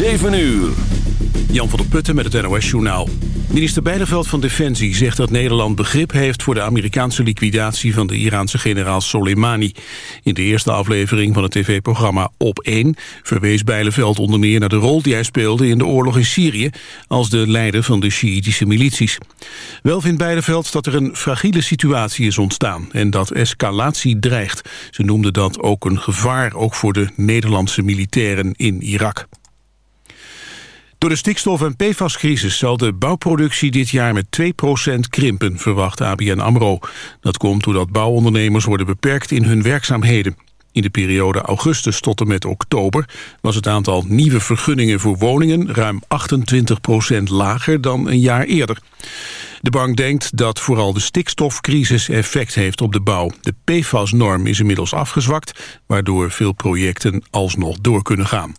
7 uur. Jan van der Putten met het NOS-journaal. Minister Beideveld van Defensie zegt dat Nederland begrip heeft... voor de Amerikaanse liquidatie van de Iraanse generaal Soleimani. In de eerste aflevering van het tv-programma Op 1... verwees Beideveld onder meer naar de rol die hij speelde... in de oorlog in Syrië als de leider van de Sjiïtische milities. Wel vindt Beideveld dat er een fragiele situatie is ontstaan... en dat escalatie dreigt. Ze noemde dat ook een gevaar, ook voor de Nederlandse militairen in Irak. Door de stikstof- en PFAS-crisis zal de bouwproductie dit jaar met 2% krimpen, verwacht ABN AMRO. Dat komt doordat bouwondernemers worden beperkt in hun werkzaamheden. In de periode augustus tot en met oktober was het aantal nieuwe vergunningen voor woningen ruim 28% lager dan een jaar eerder. De bank denkt dat vooral de stikstofcrisis effect heeft op de bouw. De PFAS-norm is inmiddels afgezwakt, waardoor veel projecten alsnog door kunnen gaan.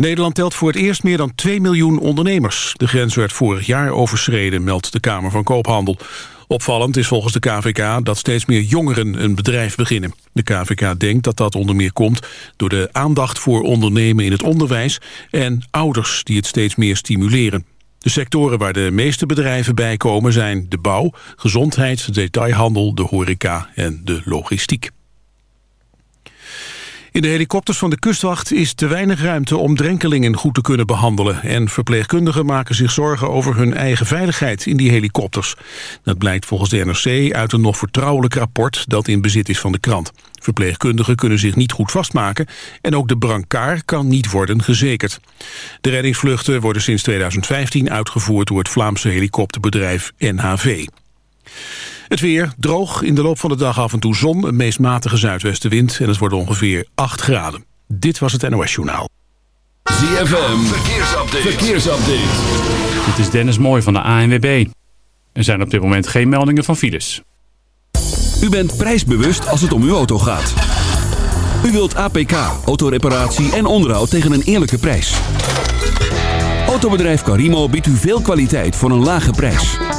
Nederland telt voor het eerst meer dan 2 miljoen ondernemers. De grens werd vorig jaar overschreden, meldt de Kamer van Koophandel. Opvallend is volgens de KVK dat steeds meer jongeren een bedrijf beginnen. De KVK denkt dat dat onder meer komt door de aandacht voor ondernemen in het onderwijs... en ouders die het steeds meer stimuleren. De sectoren waar de meeste bedrijven bij komen zijn de bouw, gezondheid, de detailhandel, de horeca en de logistiek. In de helikopters van de kustwacht is te weinig ruimte om drenkelingen goed te kunnen behandelen. En verpleegkundigen maken zich zorgen over hun eigen veiligheid in die helikopters. Dat blijkt volgens de NRC uit een nog vertrouwelijk rapport dat in bezit is van de krant. Verpleegkundigen kunnen zich niet goed vastmaken en ook de brancard kan niet worden gezekerd. De reddingsvluchten worden sinds 2015 uitgevoerd door het Vlaamse helikopterbedrijf NHV. Het weer droog, in de loop van de dag af en toe zon, een meest matige zuidwestenwind en het wordt ongeveer 8 graden. Dit was het NOS Journaal. ZFM, verkeersupdate. verkeersupdate. Dit is Dennis Mooij van de ANWB. Er zijn op dit moment geen meldingen van files. U bent prijsbewust als het om uw auto gaat. U wilt APK, autoreparatie en onderhoud tegen een eerlijke prijs. Autobedrijf Carimo biedt u veel kwaliteit voor een lage prijs.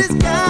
this guy.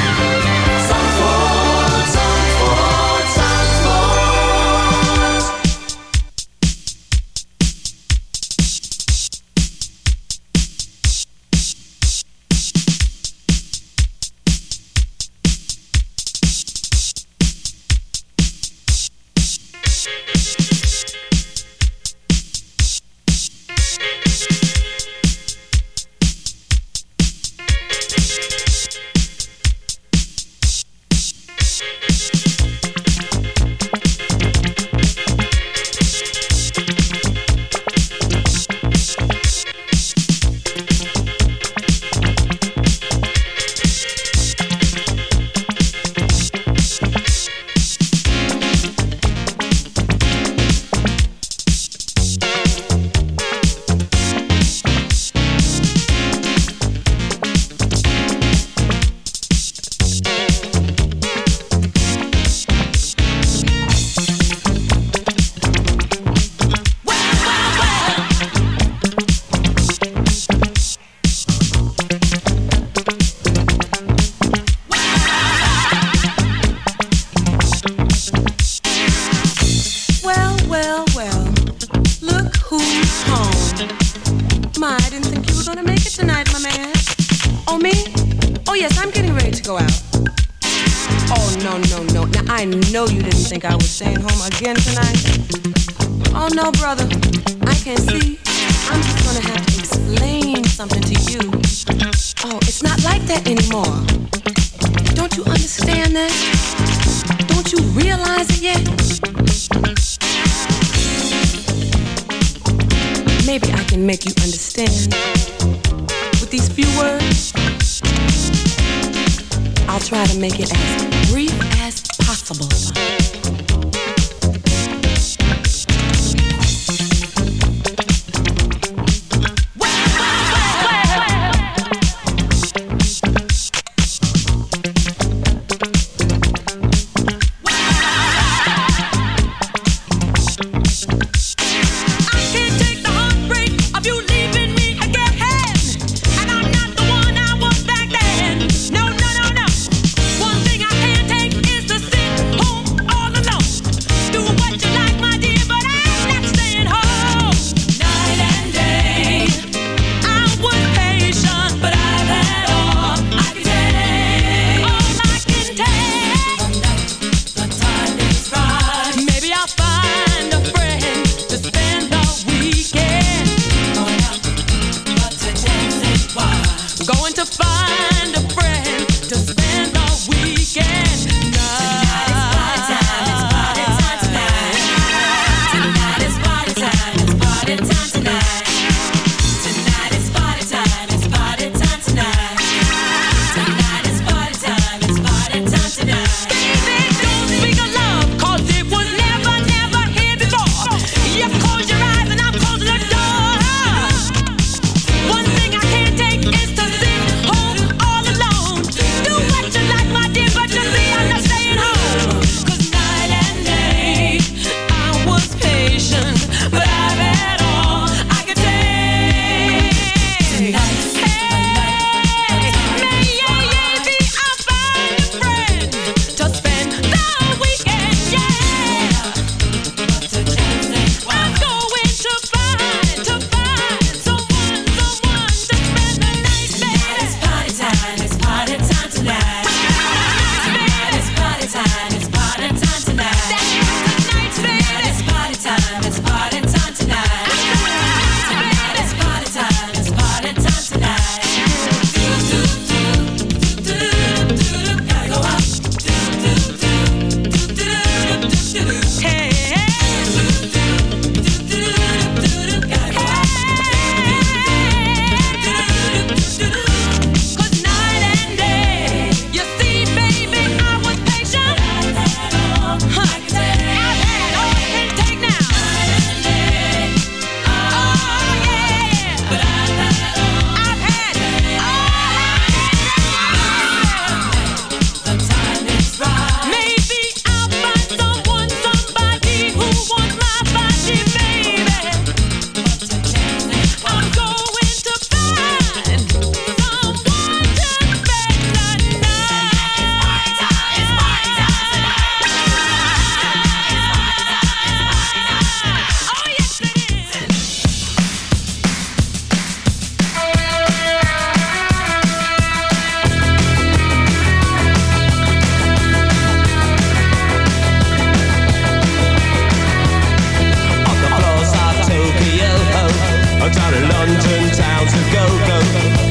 London town's a go-go.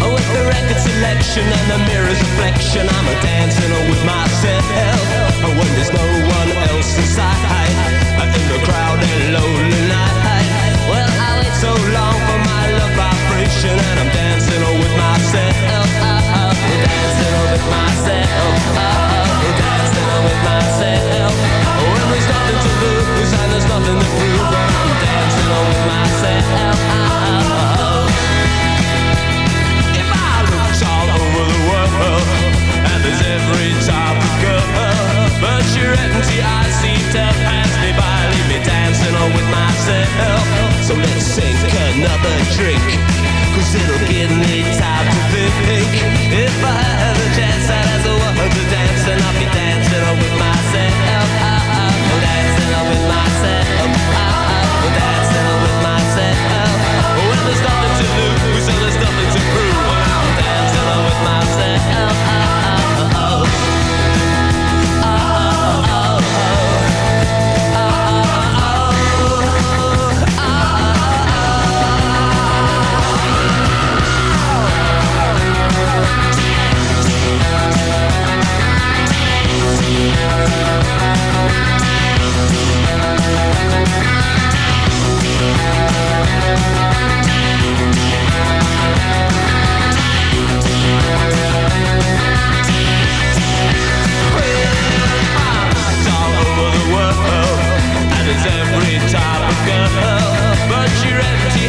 Oh, with the record selection and the mirror's reflection, I'm a dancing away. Your empty eyes seem to pass me by, leave me dancing with myself. So let's sink another drink, cause it'll give me time to think. If I had a chance, I'd ask a woman to dance, and I'll be dancing with myself. I'm dancing with myself. I'm dancing with myself. When there's nothing to lose and there's nothing to prove, I'm dancing with myself.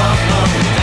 oh, oh, oh.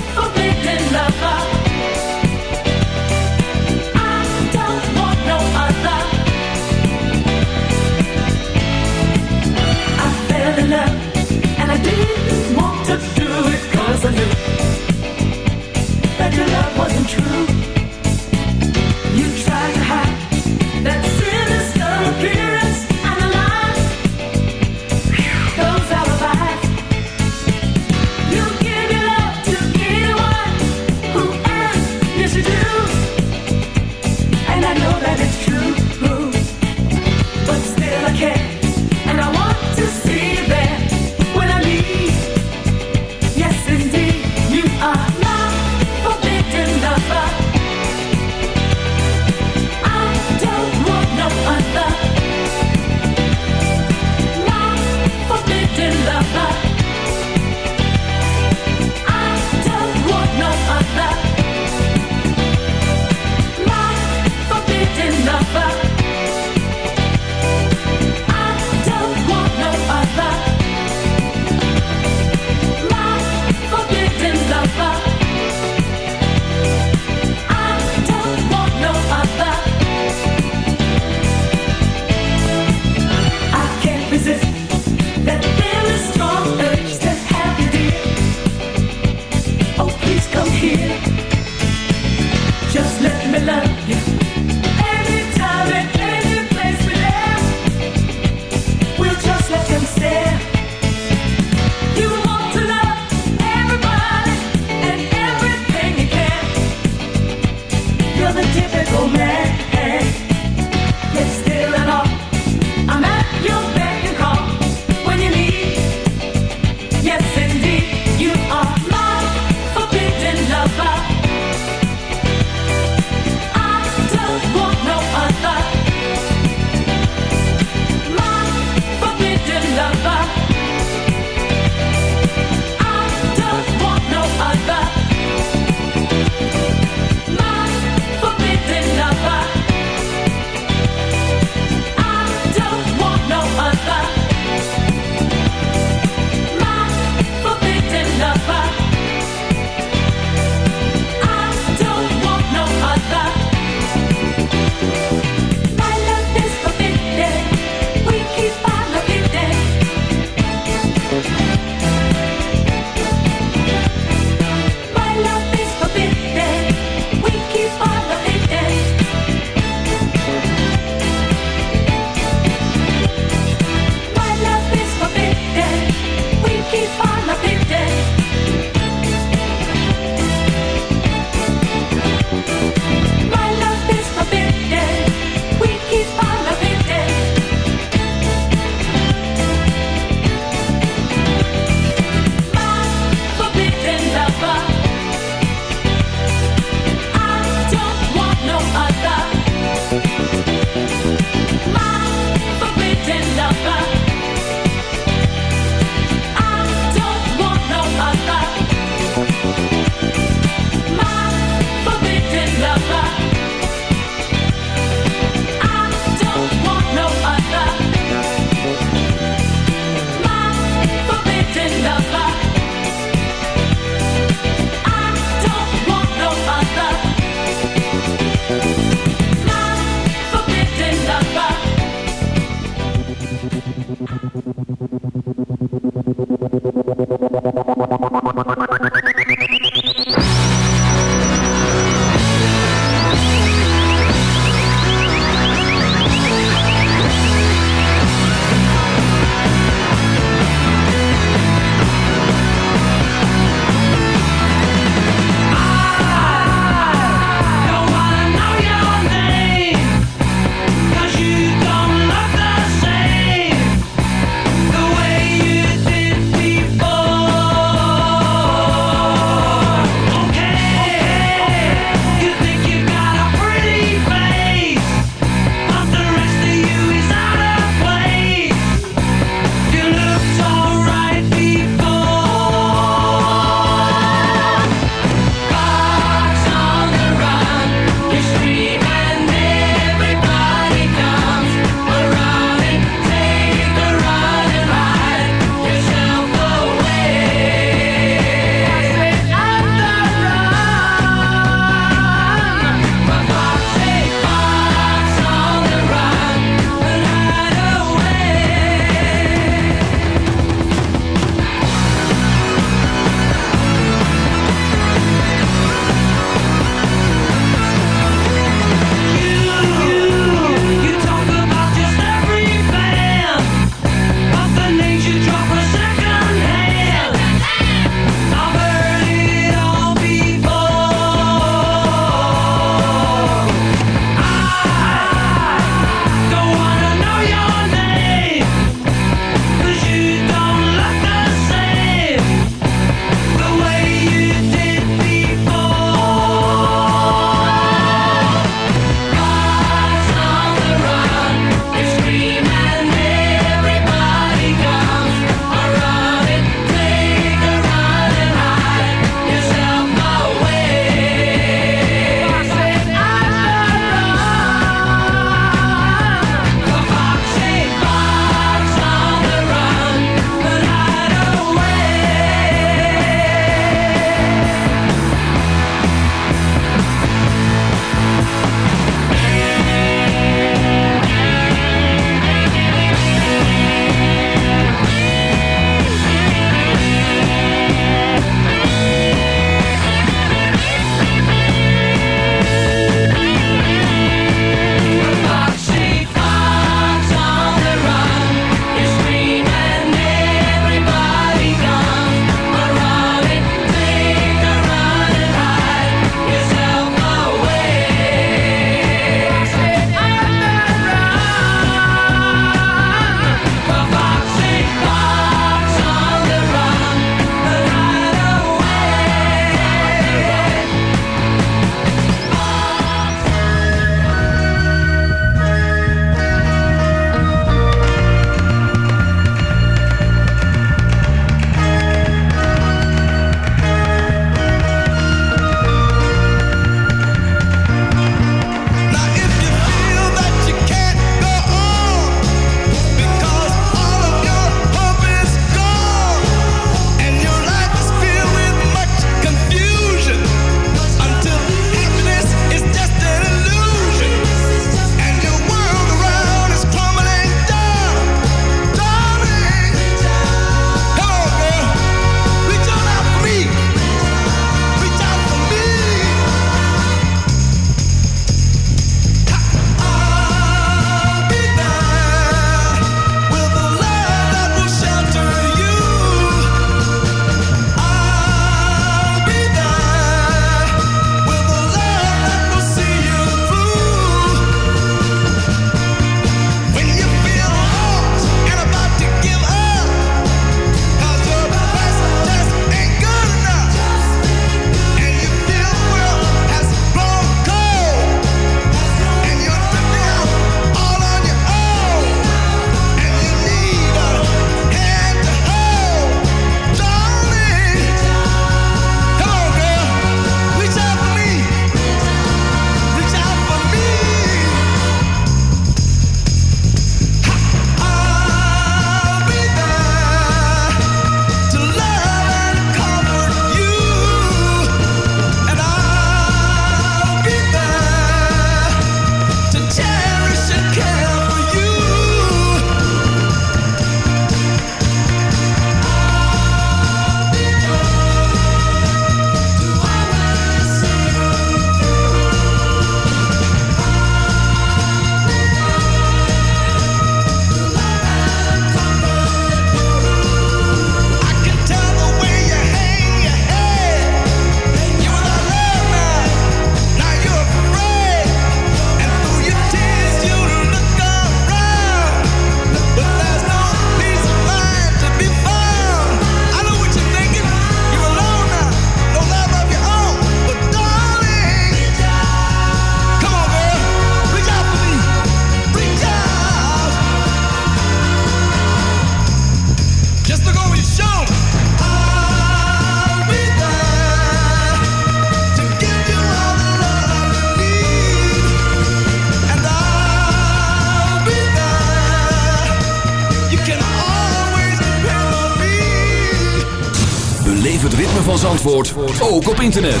Van Zandvoort ook op internet.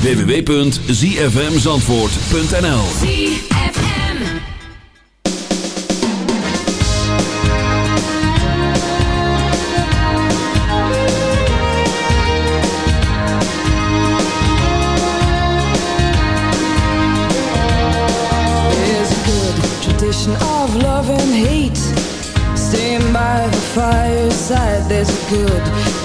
www.zfmzandvoort.nl There's a good tradition of love and hate. Staying by the fireside. There's a good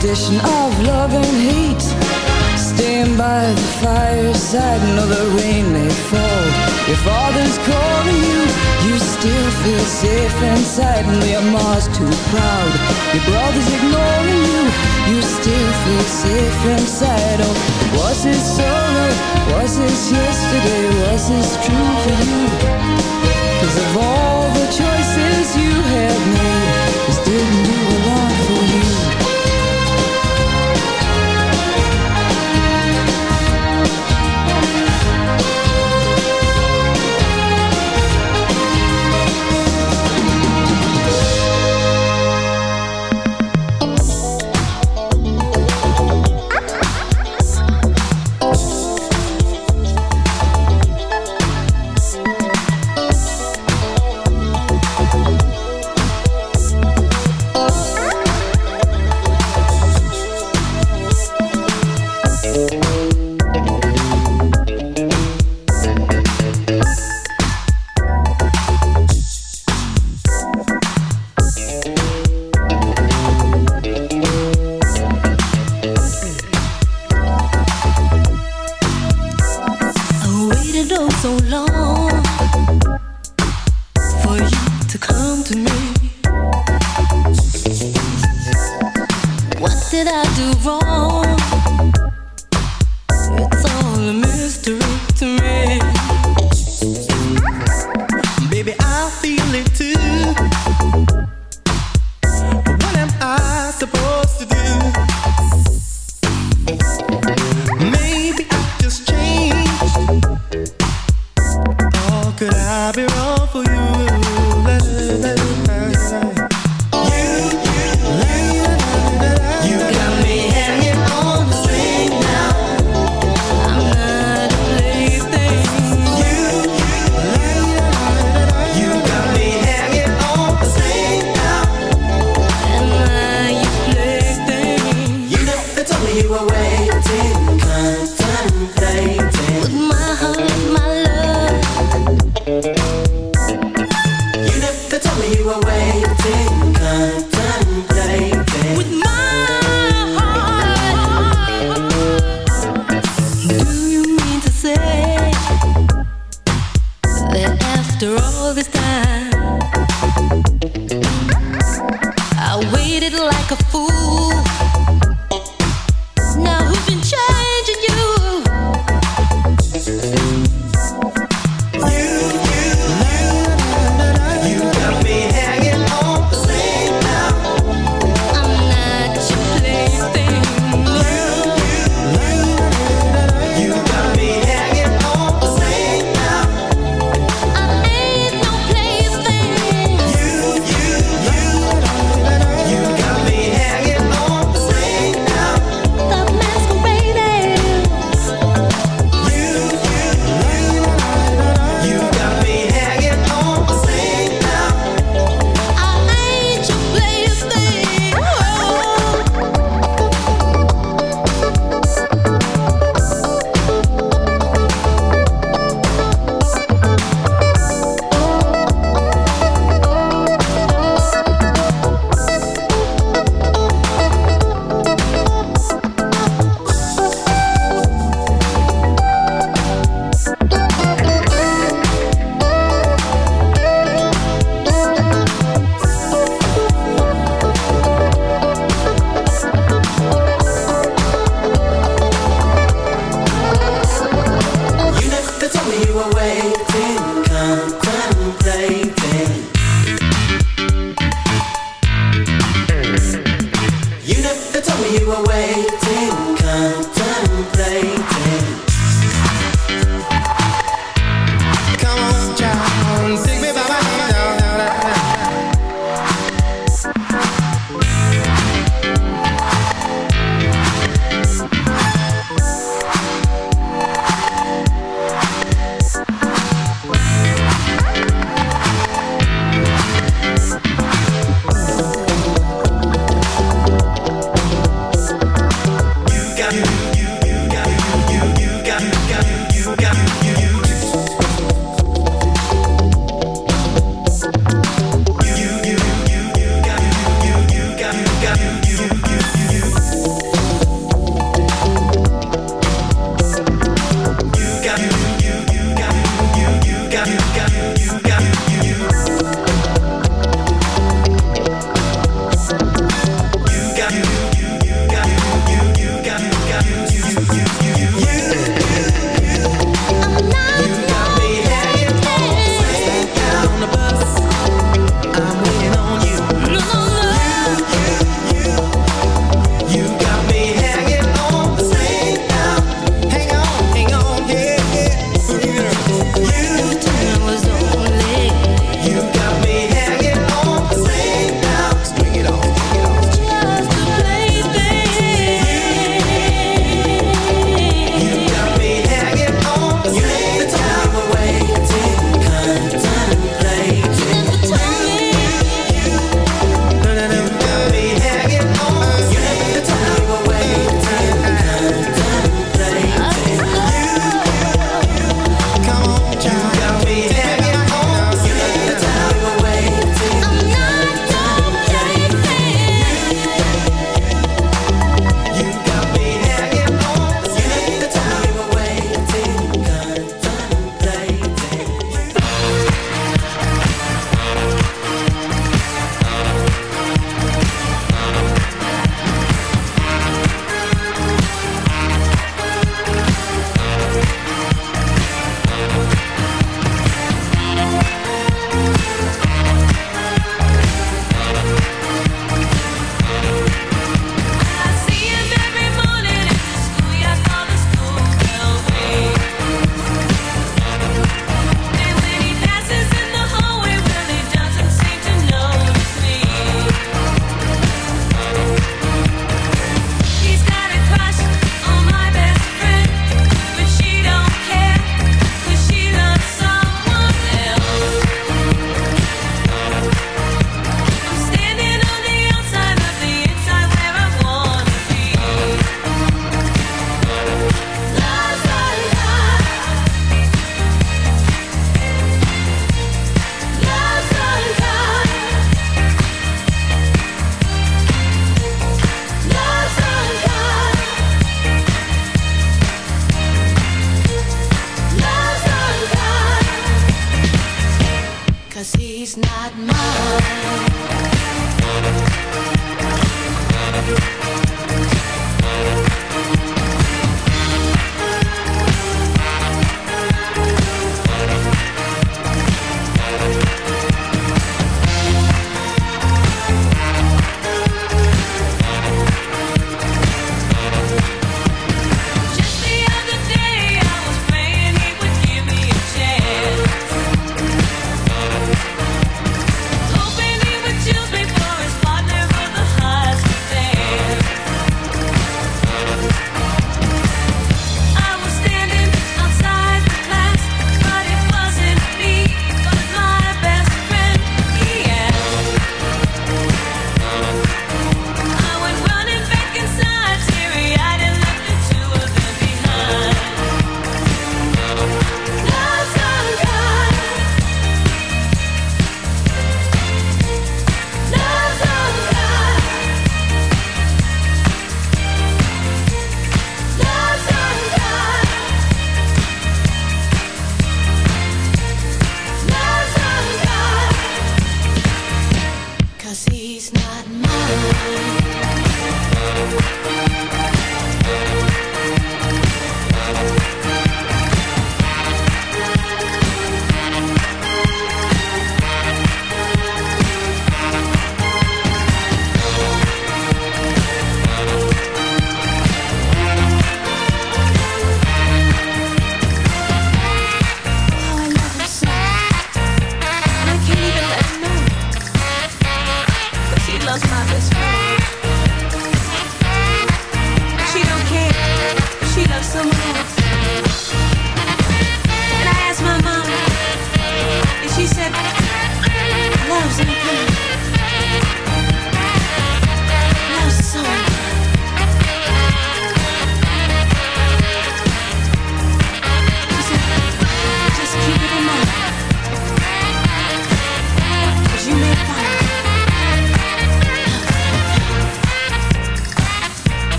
tradition of love and hate. Stand by the fireside. No, the rain may fall. Your father's calling you. You still feel safe inside. And your mom's too proud. Your brother's ignoring you. You still feel safe inside. Oh, was it solo? Was this yesterday? Was this true for you? Cause of